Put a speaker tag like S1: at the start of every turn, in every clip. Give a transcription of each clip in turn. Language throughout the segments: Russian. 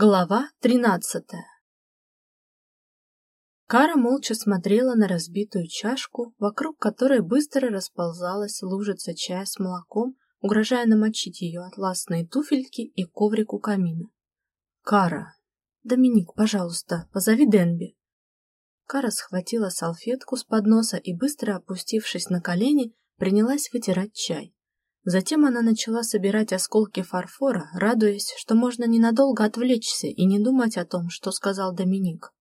S1: Глава тринадцатая Кара молча смотрела на разбитую чашку, вокруг которой быстро расползалась лужица чая с молоком, угрожая намочить ее атласные туфельки и коврик у камина. «Кара! Доминик, пожалуйста, позови Денби!» Кара схватила салфетку с подноса и, быстро опустившись на колени, принялась вытирать чай. Затем она начала собирать осколки фарфора, радуясь, что можно ненадолго отвлечься и не думать о том, что сказал Доминик.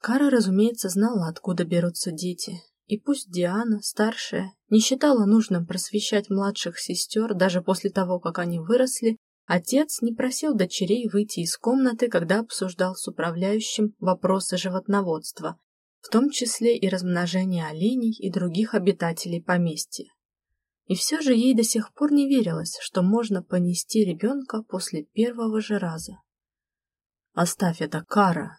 S1: Кара, разумеется, знала, откуда берутся дети, и пусть Диана, старшая, не считала нужным просвещать младших сестер даже после того, как они выросли, отец не просил дочерей выйти из комнаты, когда обсуждал с управляющим вопросы животноводства, в том числе и размножение оленей и других обитателей поместья. И все же ей до сих пор не верилось, что можно понести ребенка после первого же раза. «Оставь это, Кара!»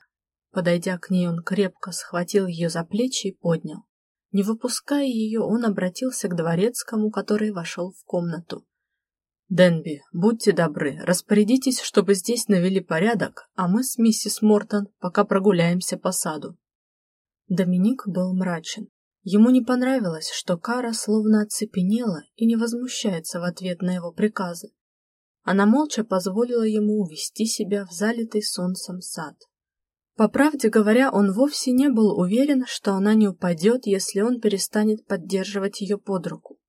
S1: Подойдя к ней, он крепко схватил ее за плечи и поднял. Не выпуская ее, он обратился к дворецкому, который вошел в комнату. «Денби, будьте добры, распорядитесь, чтобы здесь навели порядок, а мы с миссис Мортон пока прогуляемся по саду». Доминик был мрачен. Ему не понравилось, что Кара словно оцепенела и не возмущается в ответ на его приказы. Она молча позволила ему увести себя в залитый солнцем сад. По правде говоря, он вовсе не был уверен, что она не упадет, если он перестанет поддерживать ее под руку.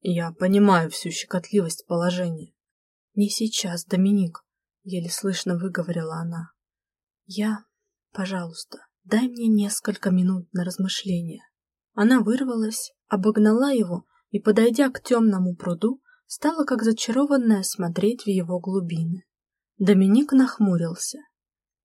S1: Я понимаю всю щекотливость положения. Не сейчас, Доминик, еле слышно выговорила она. Я, пожалуйста, дай мне несколько минут на размышление. Она вырвалась, обогнала его и, подойдя к темному пруду, стала как зачарованная смотреть в его глубины. Доминик нахмурился.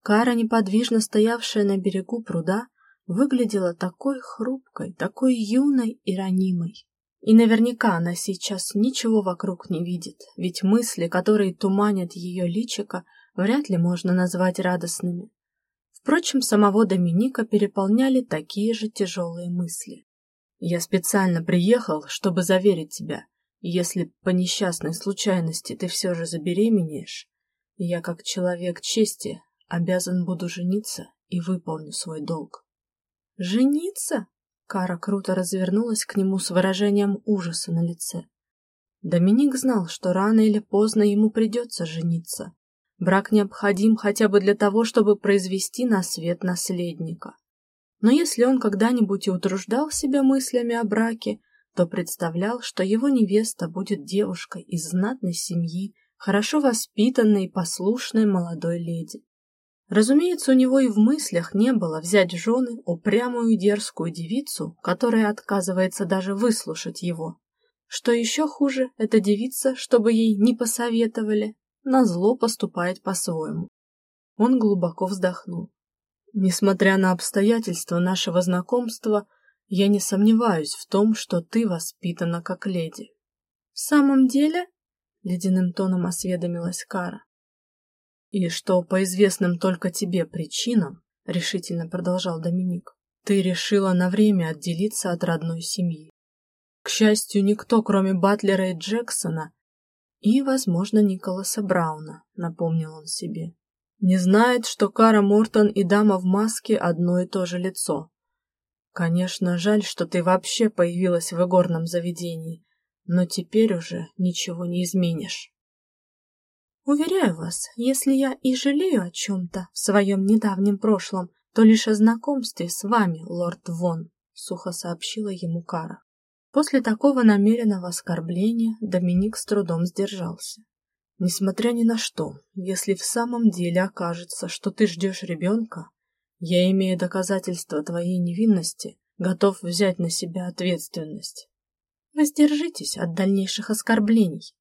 S1: Кара, неподвижно стоявшая на берегу пруда, выглядела такой хрупкой, такой юной и ранимой. И наверняка она сейчас ничего вокруг не видит, ведь мысли, которые туманят ее личико, вряд ли можно назвать радостными. Впрочем, самого Доминика переполняли такие же тяжелые мысли. «Я специально приехал, чтобы заверить тебя. Если по несчастной случайности ты все же забеременеешь, я, как человек чести, обязан буду жениться и выполню свой долг». «Жениться?» Кара круто развернулась к нему с выражением ужаса на лице. Доминик знал, что рано или поздно ему придется жениться, Брак необходим хотя бы для того, чтобы произвести на свет наследника. Но если он когда-нибудь и утруждал себя мыслями о браке, то представлял, что его невеста будет девушкой из знатной семьи, хорошо воспитанной и послушной молодой леди. Разумеется, у него и в мыслях не было взять жены упрямую дерзкую девицу, которая отказывается даже выслушать его. Что еще хуже, эта девица, чтобы ей не посоветовали, на зло поступает по-своему. Он глубоко вздохнул. Несмотря на обстоятельства нашего знакомства, я не сомневаюсь в том, что ты воспитана как леди. В самом деле? Ледяным тоном осведомилась Кара. И что по известным только тебе причинам, решительно продолжал Доминик, ты решила на время отделиться от родной семьи. К счастью, никто, кроме Батлера и Джексона, и, возможно, Николаса Брауна, напомнил он себе. Не знает, что Кара Мортон и дама в маске одно и то же лицо. Конечно, жаль, что ты вообще появилась в игорном заведении, но теперь уже ничего не изменишь. Уверяю вас, если я и жалею о чем-то в своем недавнем прошлом, то лишь о знакомстве с вами, лорд Вон, сухо сообщила ему Кара. После такого намеренного оскорбления Доминик с трудом сдержался. Несмотря ни на что, если в самом деле окажется, что ты ждешь ребенка, я, имея доказательства твоей невинности, готов взять на себя ответственность. Воздержитесь от дальнейших оскорблений.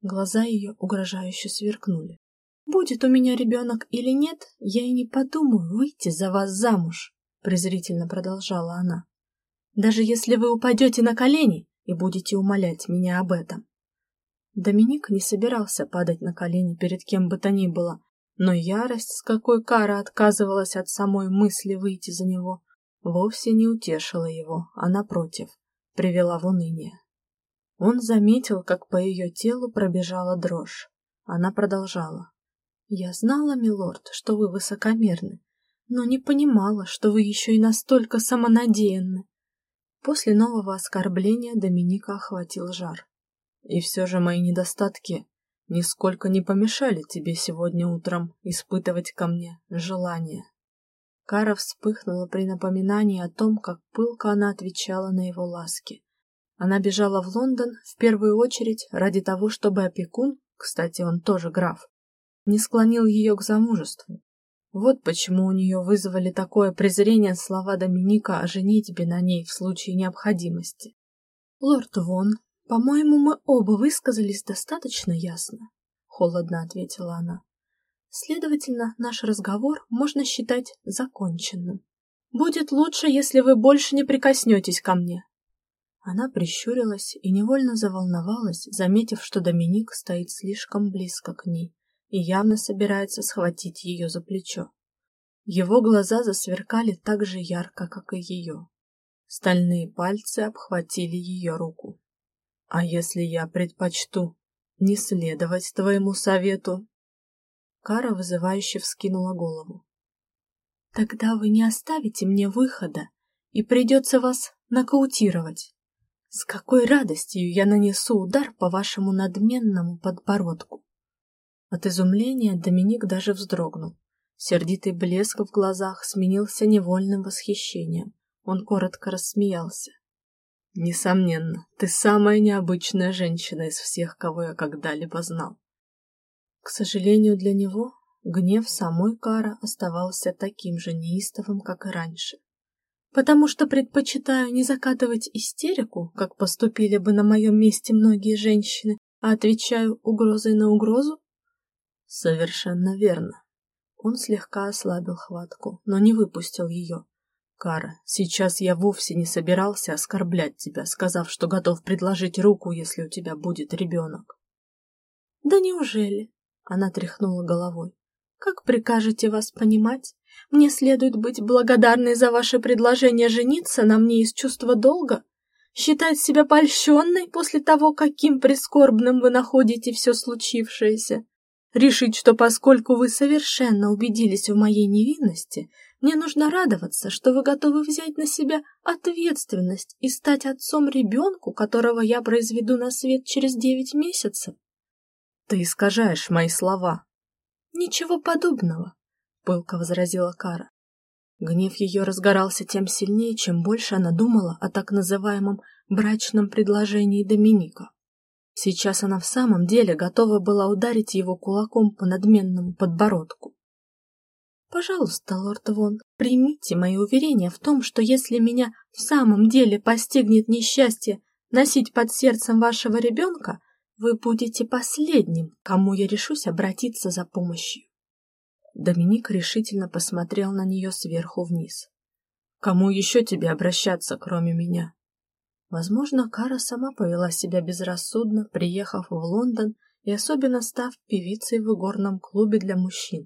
S1: Глаза ее угрожающе сверкнули. Будет у меня ребенок или нет, я и не подумаю выйти за вас замуж, презрительно продолжала она даже если вы упадете на колени и будете умолять меня об этом. Доминик не собирался падать на колени перед кем бы то ни было, но ярость, с какой Кара отказывалась от самой мысли выйти за него, вовсе не утешила его, а напротив, привела в уныние. Он заметил, как по ее телу пробежала дрожь. Она продолжала. Я знала, милорд, что вы высокомерны, но не понимала, что вы еще и настолько самонадеянны. После нового оскорбления Доминика охватил жар. И все же мои недостатки нисколько не помешали тебе сегодня утром испытывать ко мне желание. Кара вспыхнула при напоминании о том, как пылко она отвечала на его ласки. Она бежала в Лондон в первую очередь ради того, чтобы опекун, кстати, он тоже граф, не склонил ее к замужеству. Вот почему у нее вызвали такое презрение слова Доминика о женитьбе на ней в случае необходимости. «Лорд Вон, по-моему, мы оба высказались достаточно ясно», — холодно ответила она. «Следовательно, наш разговор можно считать законченным. Будет лучше, если вы больше не прикоснетесь ко мне». Она прищурилась и невольно заволновалась, заметив, что Доминик стоит слишком близко к ней и явно собирается схватить ее за плечо. Его глаза засверкали так же ярко, как и ее. Стальные пальцы обхватили ее руку. «А если я предпочту не следовать твоему совету?» Кара вызывающе вскинула голову. «Тогда вы не оставите мне выхода, и придется вас нокаутировать. С какой радостью я нанесу удар по вашему надменному подбородку!» От изумления Доминик даже вздрогнул. Сердитый блеск в глазах сменился невольным восхищением. Он коротко рассмеялся. «Несомненно, ты самая необычная женщина из всех, кого я когда-либо знал». К сожалению для него, гнев самой Кара оставался таким же неистовым, как и раньше. «Потому что предпочитаю не закатывать истерику, как поступили бы на моем месте многие женщины, а отвечаю угрозой на угрозу?» Совершенно верно. Он слегка ослабил хватку, но не выпустил ее. Кара, сейчас я вовсе не собирался оскорблять тебя, сказав, что готов предложить руку, если у тебя будет ребенок. Да неужели? Она тряхнула головой. Как прикажете вас понимать? Мне следует быть благодарной за ваше предложение жениться на мне из чувства долга? Считать себя польщенной после того, каким прискорбным вы находите все случившееся? Решить, что поскольку вы совершенно убедились в моей невинности, мне нужно радоваться, что вы готовы взять на себя ответственность и стать отцом ребенку, которого я произведу на свет через девять месяцев. Ты искажаешь мои слова. Ничего подобного, пылко возразила Кара. Гнев ее разгорался тем сильнее, чем больше она думала о так называемом брачном предложении Доминика. Сейчас она в самом деле готова была ударить его кулаком по надменному подбородку. Пожалуйста, лорд Вон, примите мои уверения в том, что если меня в самом деле постигнет несчастье носить под сердцем вашего ребенка, вы будете последним, кому я решусь обратиться за помощью. Доминик решительно посмотрел на нее сверху вниз. Кому еще тебе обращаться, кроме меня? Возможно, Кара сама повела себя безрассудно, приехав в Лондон и особенно став певицей в игорном клубе для мужчин.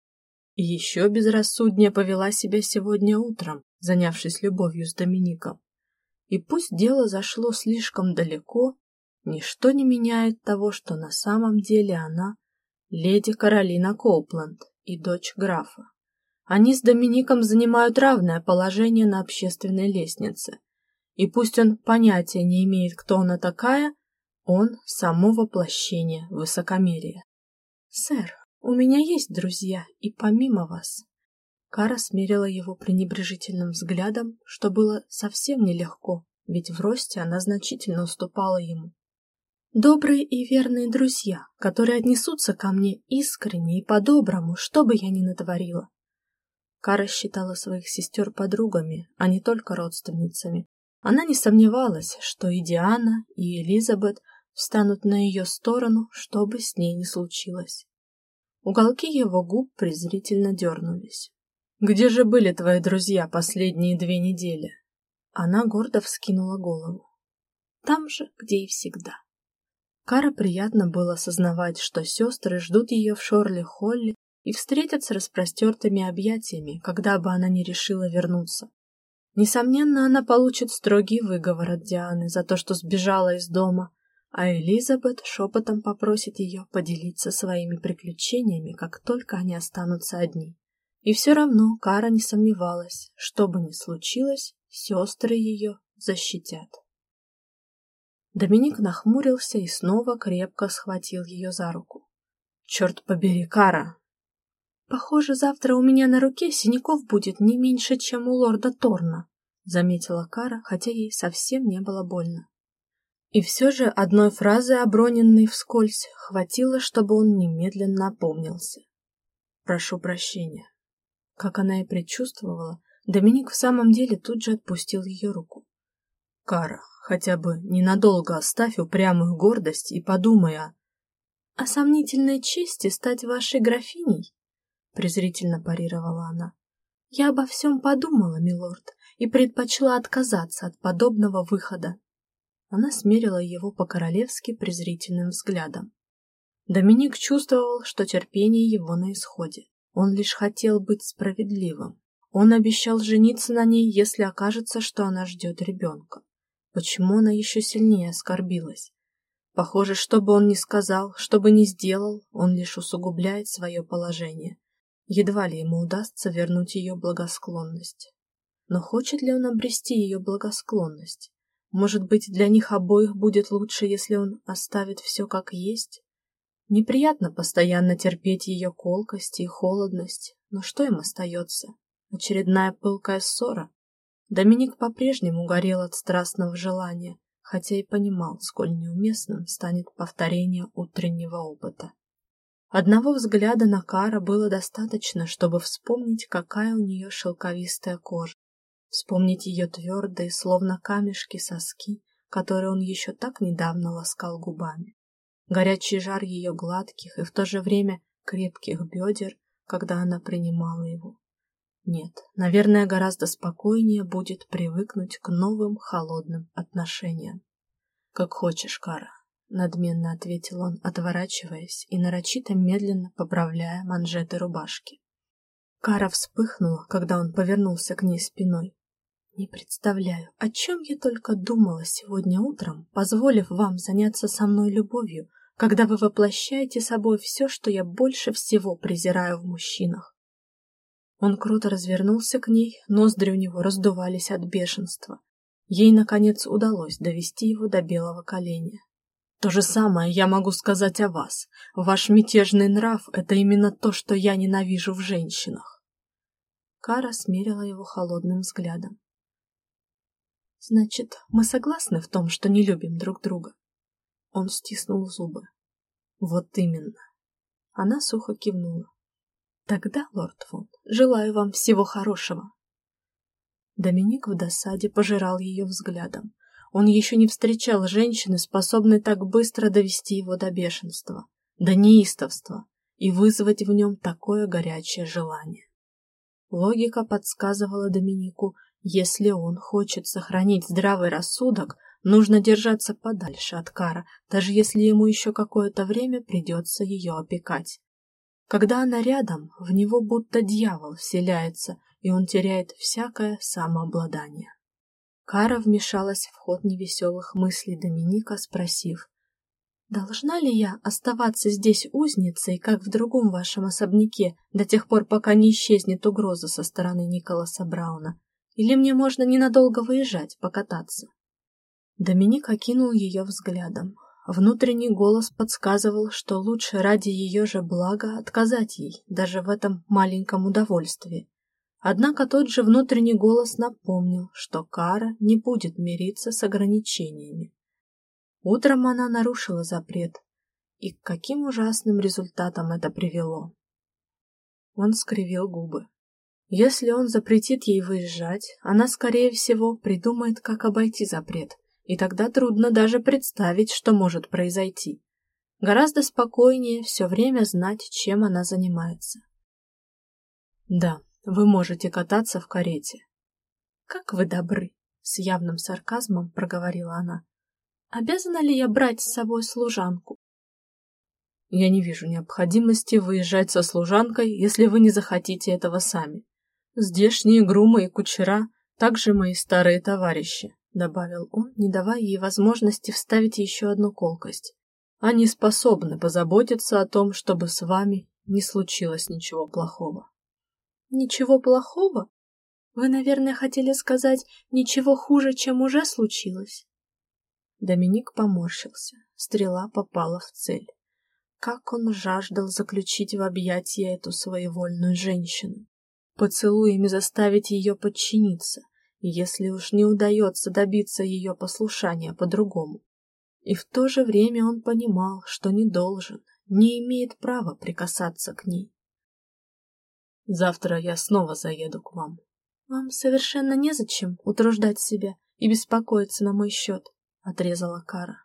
S1: И еще безрассуднее повела себя сегодня утром, занявшись любовью с Домиником. И пусть дело зашло слишком далеко, ничто не меняет того, что на самом деле она леди Каролина Коупланд и дочь графа. Они с Домиником занимают равное положение на общественной лестнице, и пусть он понятия не имеет, кто она такая, он — само воплощение высокомерия. «Сэр, у меня есть друзья, и помимо вас...» Кара смерила его пренебрежительным взглядом, что было совсем нелегко, ведь в росте она значительно уступала ему. «Добрые и верные друзья, которые отнесутся ко мне искренне и по-доброму, что бы я ни натворила». Кара считала своих сестер подругами, а не только родственницами, она не сомневалась, что и Диана, и Элизабет встанут на ее сторону, что бы с ней ни случилось. Уголки его губ презрительно дернулись. «Где же были твои друзья последние две недели?» Она гордо вскинула голову. «Там же, где и всегда». Кара приятно было осознавать, что сестры ждут ее в Шорли-Холли и встретят с распростертыми объятиями, когда бы она не решила вернуться. Несомненно, она получит строгий выговор от Дианы за то, что сбежала из дома, а Элизабет шепотом попросит ее поделиться своими приключениями, как только они останутся одни. И все равно Кара не сомневалась, что бы ни случилось, сестры ее защитят. Доминик нахмурился и снова крепко схватил ее за руку. «Черт побери, Кара!» «Похоже, завтра у меня на руке синяков будет не меньше, чем у лорда Торна», заметила Кара, хотя ей совсем не было больно. И все же одной фразы, оброненной вскользь, хватило, чтобы он немедленно опомнился. «Прошу прощения». Как она и предчувствовала, Доминик в самом деле тут же отпустил ее руку. «Кара, хотя бы ненадолго оставь упрямую гордость и подумай о...» «О сомнительной чести стать вашей графиней?» Презрительно парировала она. «Я обо всем подумала, милорд, и предпочла отказаться от подобного выхода. Она смерила его по-королевски презрительным взглядом. Доминик чувствовал, что терпение его на исходе. Он лишь хотел быть справедливым. Он обещал жениться на ней, если окажется, что она ждет ребенка. Почему она еще сильнее оскорбилась? Похоже, что бы он ни сказал, что бы ни сделал, он лишь усугубляет свое положение. Едва ли ему удастся вернуть ее благосклонность. Но хочет ли он обрести ее благосклонность? Может быть, для них обоих будет лучше, если он оставит все как есть? Неприятно постоянно терпеть ее колкость и холодность, но что им остается? Очередная пылкая ссора? Доминик по-прежнему горел от страстного желания, хотя и понимал, сколь неуместным станет повторение утреннего опыта. Одного взгляда на Кара было достаточно, чтобы вспомнить, какая у нее шелковистая кожа, Вспомнить ее твердые, словно камешки соски, которые он еще так недавно ласкал губами. Горячий жар ее гладких и в то же время крепких бедер, когда она принимала его. Нет, наверное, гораздо спокойнее будет привыкнуть к новым холодным отношениям. «Как хочешь, Кара», — надменно ответил он, отворачиваясь и нарочито медленно поправляя манжеты рубашки. Кара вспыхнула, когда он повернулся к ней спиной. Не представляю, о чем я только думала сегодня утром, позволив вам заняться со мной любовью, когда вы воплощаете собой все, что я больше всего презираю в мужчинах. Он круто развернулся к ней, ноздри у него раздувались от бешенства. Ей, наконец, удалось довести его до белого коленя. То же самое я могу сказать о вас. Ваш мятежный нрав — это именно то, что я ненавижу в женщинах. Кара смерила его холодным взглядом. Значит, мы согласны в том, что не любим друг друга. Он стиснул зубы. Вот именно. Она сухо кивнула. Тогда, лорд фон, желаю вам всего хорошего. Доминик в досаде пожирал ее взглядом. Он еще не встречал женщины, способной так быстро довести его до бешенства, до неистовства и вызвать в нем такое горячее желание. Логика подсказывала Доминику, если он хочет сохранить здравый рассудок, нужно держаться подальше от Кара, даже если ему еще какое-то время придется ее опекать. Когда она рядом, в него будто дьявол вселяется, и он теряет всякое самообладание. Кара вмешалась в ход невеселых мыслей Доминика, спросив, «Должна ли я оставаться здесь узницей, как в другом вашем особняке, до тех пор, пока не исчезнет угроза со стороны Николаса Брауна? Или мне можно ненадолго выезжать, покататься?» Доминик окинул ее взглядом. Внутренний голос подсказывал, что лучше ради ее же блага отказать ей, даже в этом маленьком удовольствии. Однако тот же внутренний голос напомнил, что Кара не будет мириться с ограничениями. Утром она нарушила запрет, и к каким ужасным результатам это привело. Он скривил губы. Если он запретит ей выезжать, она, скорее всего, придумает, как обойти запрет, и тогда трудно даже представить, что может произойти. Гораздо спокойнее все время знать, чем она занимается. Да, вы можете кататься в карете. Как вы добры, с явным сарказмом проговорила она. Обязана ли я брать с собой служанку? Я не вижу необходимости выезжать со служанкой, если вы не захотите этого сами. Здешние грумы и кучера также мои старые товарищи. добавил он, не давая ей возможности вставить еще одну колкость. Они способны позаботиться о том, чтобы с вами не случилось ничего плохого.
S2: Ничего плохого? Вы, наверное, хотели сказать ничего хуже, чем уже случилось.
S1: Доминик поморщился. Стрела попала в цель. Как он жаждал заключить в объятия эту своевольную женщину, поцелуями заставить ее подчиниться, если уж не удается добиться ее послушания по-другому. И в то же время он понимал, что не должен, не имеет права прикасаться к ней. Завтра я снова заеду к вам.
S2: Вам совершенно незачем утруждать себя и беспокоиться на мой счет, — отрезала Кара.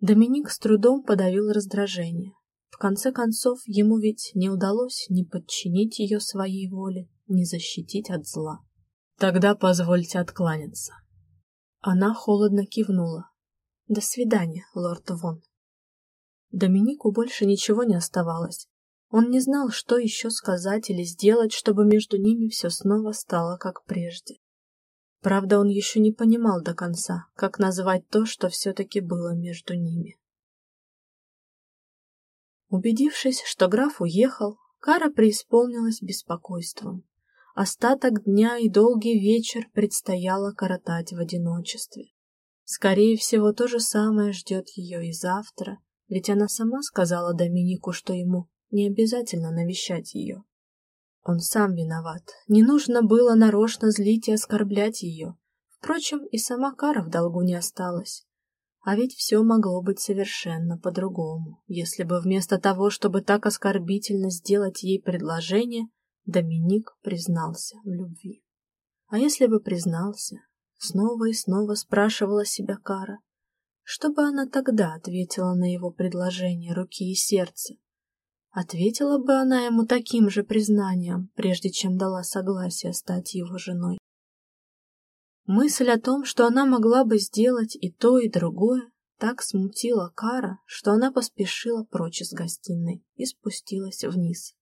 S1: Доминик с трудом подавил раздражение. В конце концов, ему ведь не удалось ни подчинить ее своей воле, ни защитить от зла. Тогда позвольте откланяться. Она холодно кивнула. До свидания, лорд Вон. Доминику больше ничего не оставалось. Он не знал, что еще сказать или сделать, чтобы между ними все снова стало как прежде. Правда, он еще не понимал до конца, как назвать то, что все-таки было между ними. Убедившись, что граф уехал, Кара преисполнилась беспокойством. Остаток дня и долгий вечер предстояло коротать в одиночестве. Скорее всего, то же самое ждет ее и завтра, ведь она сама сказала Доминику, что ему не обязательно навещать ее. Он сам виноват. Не нужно было нарочно злить и оскорблять ее. Впрочем, и сама Кара в долгу не осталась. А ведь все могло быть совершенно по-другому, если бы вместо того, чтобы так оскорбительно сделать ей предложение, Доминик признался в любви. А если бы признался, снова и снова спрашивала себя Кара, что бы она тогда ответила на его предложение руки и сердца? Ответила бы она ему таким же признанием, прежде чем дала согласие стать его женой. Мысль о том, что она могла бы сделать и то, и другое, так смутила Кара, что она поспешила прочь из гостиной и спустилась вниз.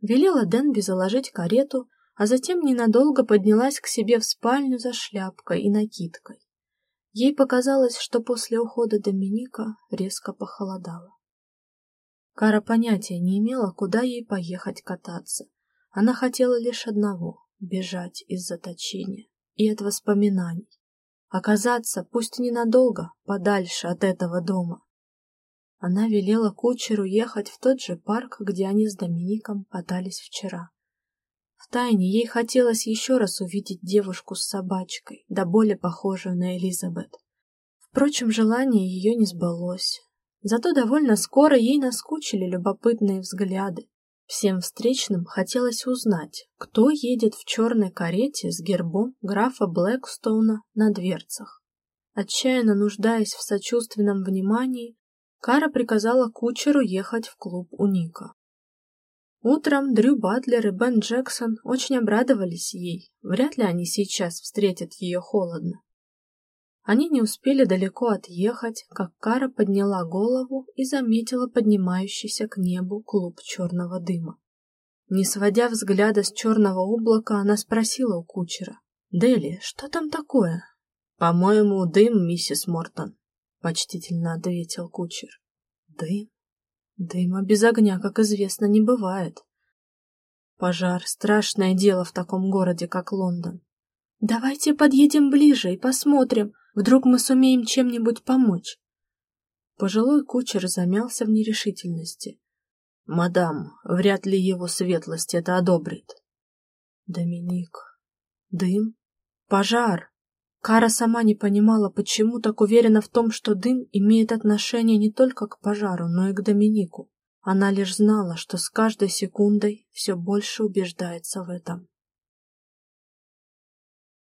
S1: Велела Денби заложить карету, а затем ненадолго поднялась к себе в спальню за шляпкой и накидкой. Ей показалось, что после ухода Доминика резко похолодало. Кара понятия не имела, куда ей поехать кататься. Она хотела лишь одного — бежать из заточения и от воспоминаний. Оказаться, пусть ненадолго, подальше от этого дома. Она велела кучеру ехать в тот же парк, где они с Домиником катались вчера. Втайне ей хотелось еще раз увидеть девушку с собачкой, да более похожую на Элизабет. Впрочем, желание ее не сбылось. Зато довольно скоро ей наскучили любопытные взгляды. Всем встречным хотелось узнать, кто едет в черной карете с гербом графа Блэкстоуна на дверцах. Отчаянно нуждаясь в сочувственном внимании, Кара приказала кучеру ехать в клуб у Ника. Утром Дрю Батлер и Бен Джексон очень обрадовались ей, вряд ли они сейчас встретят ее холодно. Они не успели далеко отъехать, как Кара подняла голову и заметила поднимающийся к небу клуб черного дыма. Не сводя взгляда с черного облака, она спросила у кучера. «Дели, что там такое?» «По-моему, дым, миссис Мортон», — почтительно ответил кучер. «Дым? Дыма без огня, как известно, не бывает. Пожар — страшное дело в таком городе, как Лондон. Давайте подъедем ближе и посмотрим, Вдруг мы сумеем чем-нибудь помочь?» Пожилой кучер замялся в нерешительности. «Мадам, вряд ли его светлость это одобрит». «Доминик, дым, пожар». Кара сама не понимала, почему так уверена в том, что дым имеет отношение не только к пожару, но и к Доминику. Она лишь знала, что с каждой секундой все больше убеждается в этом.